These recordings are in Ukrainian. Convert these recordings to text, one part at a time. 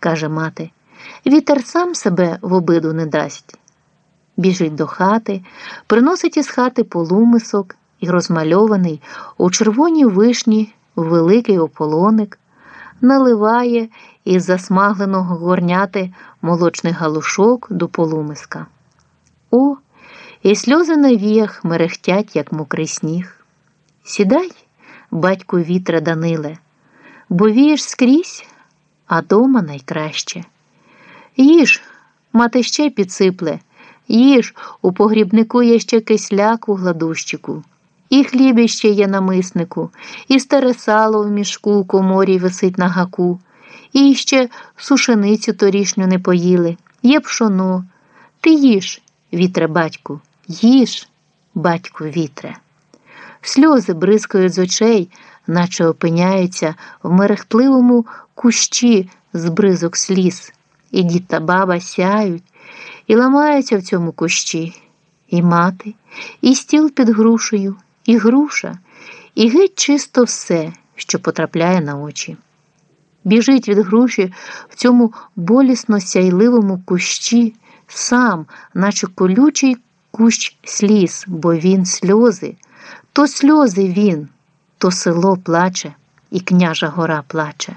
каже мати. Вітер сам себе в обиду не дасть. Біжить до хати, приносить із хати полумисок і розмальований у червоній вишні великий ополоник, наливає із засмагленого горняти молочний галушок до полумиска. О, і сльози на віях мерехтять, як мокрий сніг. Сідай, батьку вітра Даниле, бо вієш скрізь, а дома найкраще. Їж, мати ще підсипле, їж, у погрібнику є ще кисляк у гладущику, і хліб ще є на миснику, і старе сало в мішку у коморі висить на гаку, і ще сушеницю торішню не поїли, є пшоно. Ти їж, вітре батьку, їж, батьку вітре. Сльози бризкають з очей, наче опиняються в мерехтливому кущі з бризок сліз, і дід та баба сяють, і ламаються в цьому кущі, і мати, і стіл під грушею, і груша, і геть чисто все, що потрапляє на очі. Біжить від груші в цьому болісно сяйливому кущі, сам, наче колючий кущ сліз, бо він сльози. То сльози він, то село плаче, і княжа гора плаче.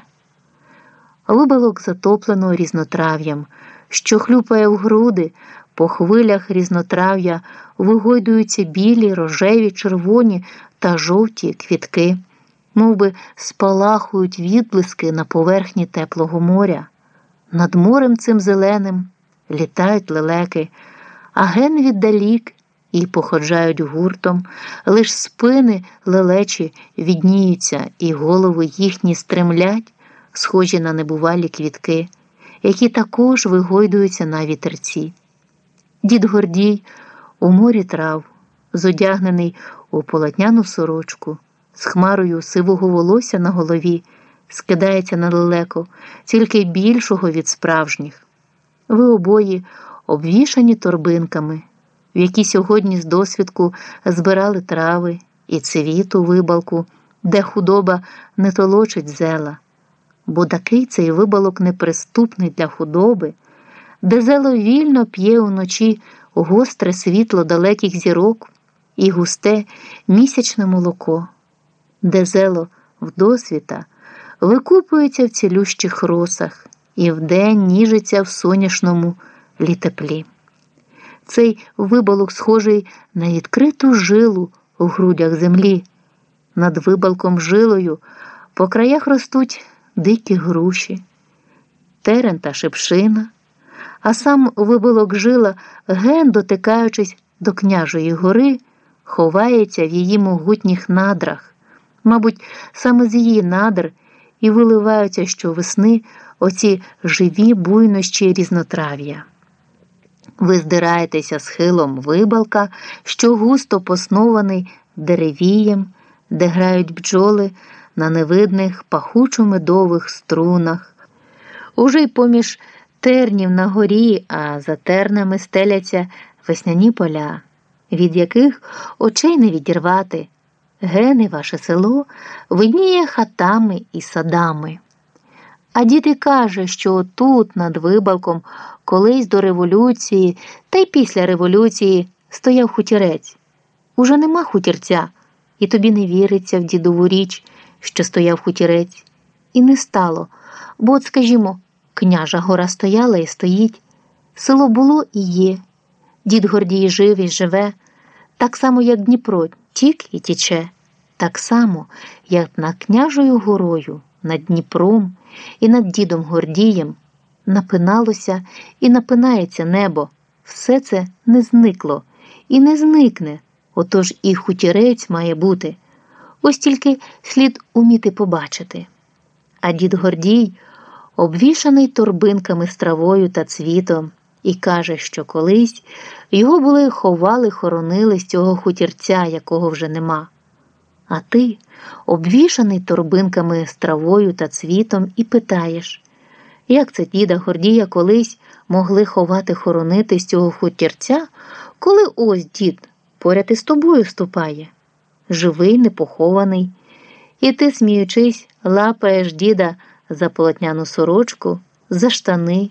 Лубалок затоплено різнотрав'ям, що хлюпає в груди, по хвилях різнотрав'я вигойдуються білі, рожеві, червоні та жовті квітки, мов би спалахують відблиски на поверхні теплого моря. Над морем цим зеленим літають лелеки, а ген віддалік і походжають гуртом, лиш спини лелечі відніються, і голови їхні стремлять, схожі на небувалі квітки, які також вигойдуються на вітерці. Дід Гордій у морі трав, зодягнений у полотняну сорочку, з хмарою сивого волосся на голові, скидається на лелеко, тільки більшого від справжніх. Ви обоє обвішані торбинками в якій сьогодні з досвідку збирали трави і цвіту вибалку, де худоба не толочить зела, бо такий цей вибалок неприступний для худоби, де зело вільно п'є уночі гостре світло далеких зірок і густе місячне молоко, де зело вдосвіта викупується в цілющих росах і вдень ніжиться в соняшному літеплі. Цей вибалок схожий на відкриту жилу у грудях землі. Над вибалком жилою по краях ростуть дикі груші, терен та шипшина, а сам вибалок жила, ген, дотикаючись до княжої гори, ховається в її могутніх надрах. Мабуть, саме з її надр і виливаються щовесни оці живі буйнощі різнотрав'я. Ви здираєтеся схилом вибалка, що густо поснований деревієм, де грають бджоли на невидних пахучо-медових струнах. Уже й поміж тернів на горі, а за тернами стеляться весняні поля, від яких очей не відірвати. Гени ваше село видніє хатами і садами. А діти каже, що тут, над вибалком, колись до революції та й після революції стояв хутірець. Уже нема хутірця, і тобі не віриться в дідову річ, що стояв хутірець. І не стало, бо, от, скажімо, княжа гора стояла і стоїть. Село було і є. Дід Гордій жив і живе, так само, як Дніпро, тік і тіче, так само, як над княжою горою, над Дніпром і над дідом Гордієм напиналося і напинається небо. Все це не зникло і не зникне. Отож і хутірець має бути. Ось тільки слід уміти побачити. А дід Гордій, обвішаний торбинками з травою та цвітом, і каже, що колись його були ховали, хоронили з цього хутірця, якого вже нема. А ти, обвішаний торбинками з травою та цвітом, і питаєш, як це діда Гордія колись могли ховати хоронити з цього хутірця, коли ось дід поряд із тобою ступає, живий, непохований, і ти, сміючись, лапаєш діда за полотняну сорочку, за штани,